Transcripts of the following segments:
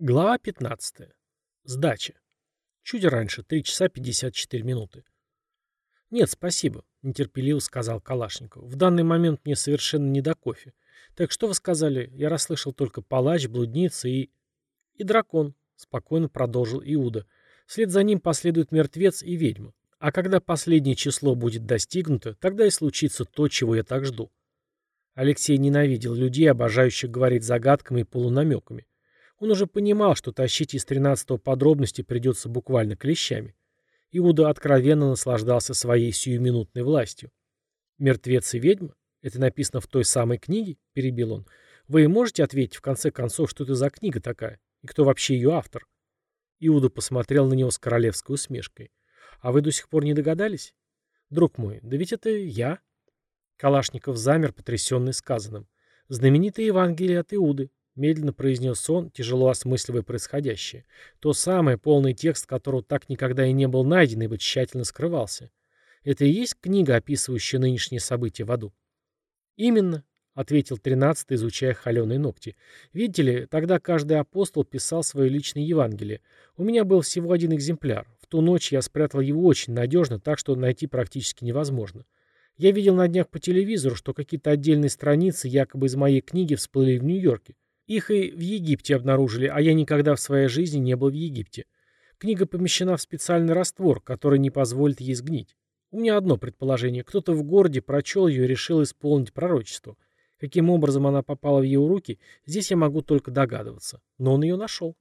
Глава 15. Сдача. Чуть раньше, 3 часа 54 минуты. «Нет, спасибо», — нетерпеливо сказал Калашников. «В данный момент мне совершенно не до кофе. Так что вы сказали? Я расслышал только палач, блудница и...» «И дракон», — спокойно продолжил Иуда. «Вслед за ним последует мертвец и ведьма. А когда последнее число будет достигнуто, тогда и случится то, чего я так жду». Алексей ненавидел людей, обожающих говорить загадками и полунамеками. Он уже понимал, что тащить из тринадцатого подробности придется буквально клещами. Иуда откровенно наслаждался своей сиюминутной властью. «Мертвец и ведьма? Это написано в той самой книге?» – перебил он. «Вы можете ответить, в конце концов, что это за книга такая? И кто вообще ее автор?» Иуда посмотрел на него с королевской усмешкой. «А вы до сих пор не догадались?» «Друг мой, да ведь это я». Калашников замер, потрясенный сказанным. «Знаменитое Евангелие от Иуды. Медленно произнес он, тяжело осмысливая происходящее. То самое, полный текст которого так никогда и не был найден, ибо тщательно скрывался. Это и есть книга, описывающая нынешние события в аду? Именно, ответил тринадцатый, изучая холеные ногти. Видите ли, тогда каждый апостол писал свое личное Евангелие. У меня был всего один экземпляр. В ту ночь я спрятал его очень надежно, так что найти практически невозможно. Я видел на днях по телевизору, что какие-то отдельные страницы якобы из моей книги всплыли в Нью-Йорке. Их и в Египте обнаружили, а я никогда в своей жизни не был в Египте. Книга помещена в специальный раствор, который не позволит ей сгнить. У меня одно предположение. Кто-то в городе прочел ее и решил исполнить пророчество. Каким образом она попала в его руки, здесь я могу только догадываться. Но он ее нашел.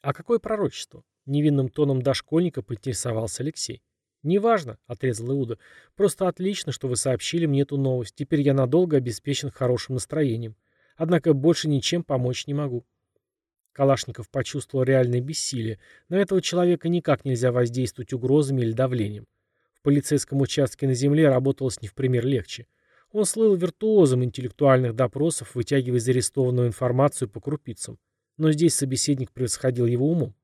А какое пророчество? Невинным тоном дошкольника поинтересовался Алексей. «Неважно», — отрезал Иуда. «Просто отлично, что вы сообщили мне эту новость. Теперь я надолго обеспечен хорошим настроением. Однако больше ничем помочь не могу. Калашников почувствовал реальное бессилие. На этого человека никак нельзя воздействовать угрозами или давлением. В полицейском участке на земле работалось не в пример легче. Он слыл виртуозом интеллектуальных допросов, вытягивая из информацию по крупицам. Но здесь собеседник превосходил его умом.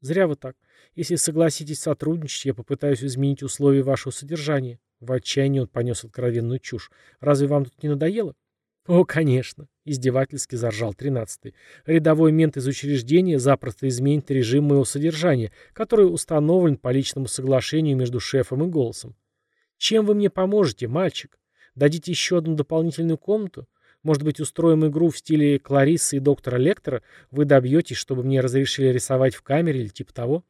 «Зря вы так. Если согласитесь сотрудничать, я попытаюсь изменить условия вашего содержания». В отчаянии он понес откровенную чушь. «Разве вам тут не надоело?» «О, конечно!» — издевательски заржал тринадцатый. «Рядовой мент из учреждения запросто изменит режим моего содержания, который установлен по личному соглашению между шефом и голосом. Чем вы мне поможете, мальчик? Дадите еще одну дополнительную комнату? Может быть, устроим игру в стиле Клариссы и доктора Лектора? Вы добьетесь, чтобы мне разрешили рисовать в камере или типа того?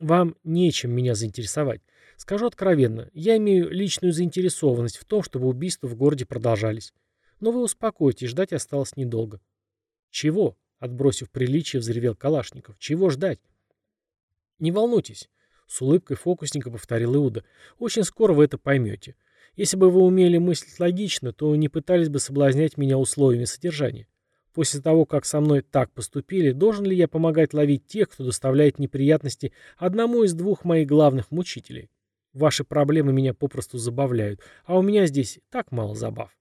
Вам нечем меня заинтересовать. Скажу откровенно, я имею личную заинтересованность в том, чтобы убийства в городе продолжались. Но вы успокойтесь, ждать осталось недолго. Чего? Отбросив приличие, взревел Калашников. Чего ждать? Не волнуйтесь. С улыбкой фокусника повторил Иуда. Очень скоро вы это поймете. Если бы вы умели мыслить логично, то не пытались бы соблазнять меня условиями содержания. После того, как со мной так поступили, должен ли я помогать ловить тех, кто доставляет неприятности одному из двух моих главных мучителей? Ваши проблемы меня попросту забавляют, а у меня здесь так мало забав.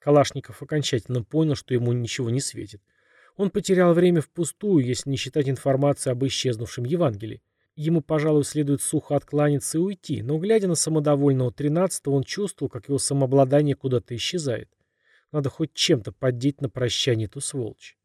Калашников окончательно понял, что ему ничего не светит. Он потерял время впустую, если не считать информации об исчезнувшем Евангелии. Ему, пожалуй, следует сухо откланяться и уйти, но, глядя на самодовольного тринадцатого, он чувствовал, как его самообладание куда-то исчезает. Надо хоть чем-то поддеть на прощание эту сволочь.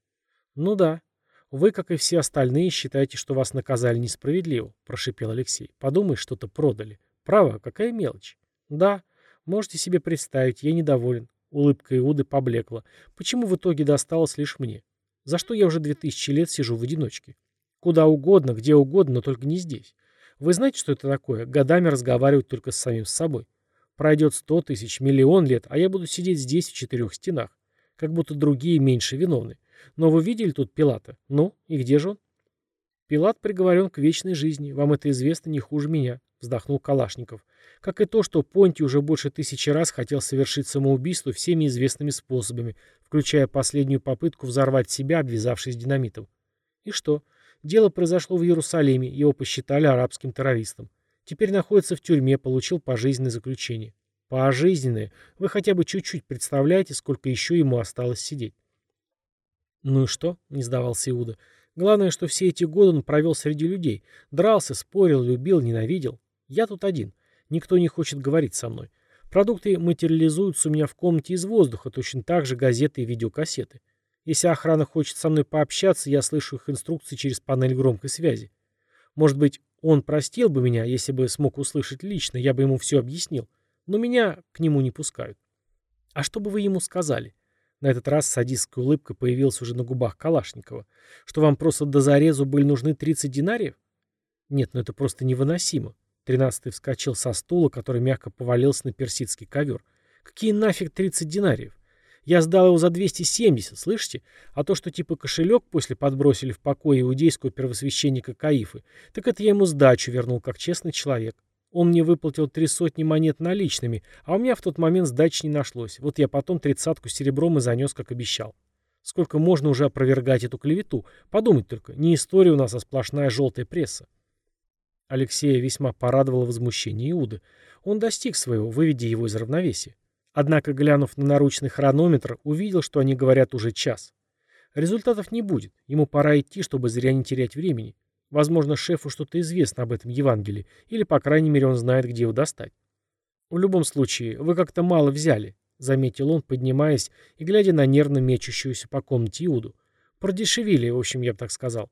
«Ну да. Вы, как и все остальные, считаете, что вас наказали несправедливо», — прошипел Алексей. «Подумай, что-то продали. Право, какая мелочь. Да, можете себе представить, я недоволен. Улыбка Иуды поблекла. Почему в итоге досталось лишь мне? За что я уже две тысячи лет сижу в одиночке? Куда угодно, где угодно, но только не здесь. Вы знаете, что это такое? Годами разговаривать только с самим собой. Пройдет сто тысяч, миллион лет, а я буду сидеть здесь в четырех стенах. Как будто другие меньше виновны. Но вы видели тут Пилата? Ну, и где же он? Пилат приговорен к вечной жизни. Вам это известно не хуже меня, вздохнул Калашников. Как и то, что Понти уже больше тысячи раз хотел совершить самоубийство всеми известными способами, включая последнюю попытку взорвать себя, обвязавшись динамитом. И что? Дело произошло в Иерусалиме, его посчитали арабским террористом. Теперь находится в тюрьме, получил пожизненное заключение. Пожизненное. Вы хотя бы чуть-чуть представляете, сколько еще ему осталось сидеть. Ну и что? Не сдавался Иуда. Главное, что все эти годы он провел среди людей. Дрался, спорил, любил, ненавидел. Я тут один. Никто не хочет говорить со мной. Продукты материализуются у меня в комнате из воздуха, точно так же газеты и видеокассеты. Если охрана хочет со мной пообщаться, я слышу их инструкции через панель громкой связи. Может быть, он простил бы меня, если бы смог услышать лично, я бы ему все объяснил. Но меня к нему не пускают. А что бы вы ему сказали? На этот раз садистская улыбка появилась уже на губах Калашникова. Что вам просто до зарезу были нужны 30 динариев? Нет, ну это просто невыносимо. Тринадцатый вскочил со стула, который мягко повалился на персидский ковер. Какие нафиг 30 динариев? Я сдал его за 270, слышите? А то, что типа кошелек после подбросили в покое иудейского первосвященника Каифы, так это я ему сдачу вернул, как честный человек. Он мне выплатил три сотни монет наличными, а у меня в тот момент сдачи не нашлось. Вот я потом тридцатку серебром и занес, как обещал. Сколько можно уже опровергать эту клевету? Подумать только, не история у нас, а сплошная желтая пресса. Алексея весьма порадовало возмущение Иуды. Он достиг своего, выведя его из равновесия. Однако, глянув на наручный хронометр, увидел, что они говорят уже час. Результатов не будет. Ему пора идти, чтобы зря не терять времени. Возможно, шефу что-то известно об этом Евангелии, или, по крайней мере, он знает, где его достать. «В любом случае, вы как-то мало взяли», — заметил он, поднимаясь и глядя на нервно мечущуюся по комнате Иуду. «Продешевили, в общем, я бы так сказал».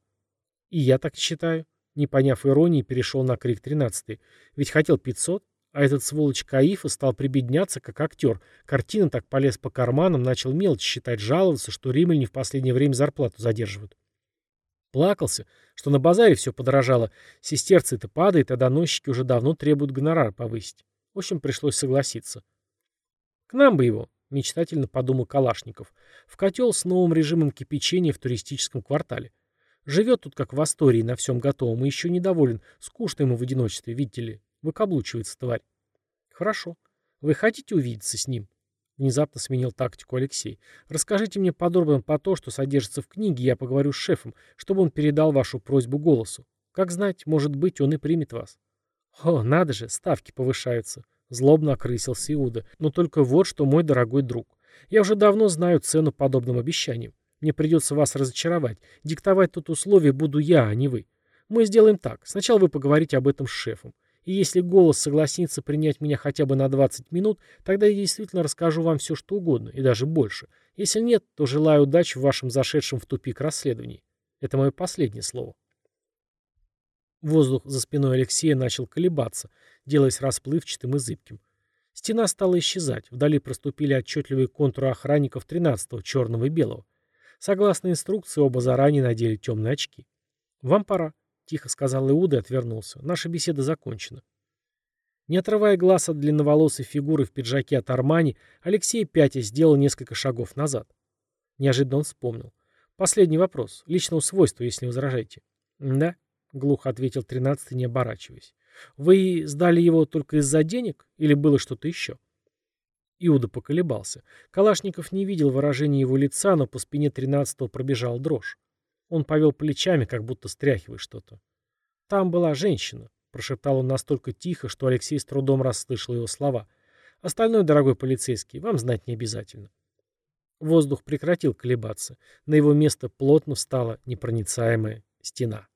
«И я так считаю», — не поняв иронии, перешел на крик тринадцатый. «Ведь хотел пятьсот, а этот сволочь Каифа стал прибедняться, как актер. Картина так полез по карманам, начал мелочь считать, жаловаться, что римляне в последнее время зарплату задерживают. Плакался, что на базаре все подорожало. Сестерцы-то падает, а доносчики уже давно требуют гонорар повысить. В общем, пришлось согласиться. К нам бы его, мечтательно подумал Калашников, в котел с новым режимом кипячения в туристическом квартале. Живет тут как в Астории на всем готовом и еще недоволен. Скучно ему в одиночестве, видите ли. Выкаблучивается тварь. Хорошо. Вы хотите увидеться с ним? Внезапно сменил тактику Алексей. Расскажите мне подробно по то, что содержится в книге, я поговорю с шефом, чтобы он передал вашу просьбу голосу. Как знать, может быть, он и примет вас. О, надо же, ставки повышаются. Злобно окрысился Иуда. Но только вот что, мой дорогой друг. Я уже давно знаю цену подобным обещаниям. Мне придется вас разочаровать. Диктовать тут условия буду я, а не вы. Мы сделаем так. Сначала вы поговорите об этом с шефом. И если голос согласится принять меня хотя бы на 20 минут, тогда я действительно расскажу вам все, что угодно, и даже больше. Если нет, то желаю удачи в вашем зашедшем в тупик расследовании. Это мое последнее слово. Воздух за спиной Алексея начал колебаться, делаясь расплывчатым и зыбким. Стена стала исчезать, вдали проступили отчетливые контуры охранников 13-го, черного и белого. Согласно инструкции, оба заранее надели темные очки. «Вам пора», — тихо сказал Иуда и отвернулся. «Наша беседа закончена». Не отрывая глаз от длинноволосой фигуры в пиджаке от Армани, Алексей Пятя сделал несколько шагов назад. Неожиданно он вспомнил. «Последний вопрос. Личного свойства, если не возражаете». «Да», — глухо ответил тринадцатый, не оборачиваясь. «Вы сдали его только из-за денег или было что-то еще?» Иуда поколебался. Калашников не видел выражения его лица, но по спине тринадцатого пробежал дрожь. Он повел плечами, как будто стряхивая что-то. «Там была женщина», — прошептал он настолько тихо, что Алексей с трудом расслышал его слова. «Остальное, дорогой полицейский, вам знать не обязательно». Воздух прекратил колебаться. На его место плотно встала непроницаемая стена.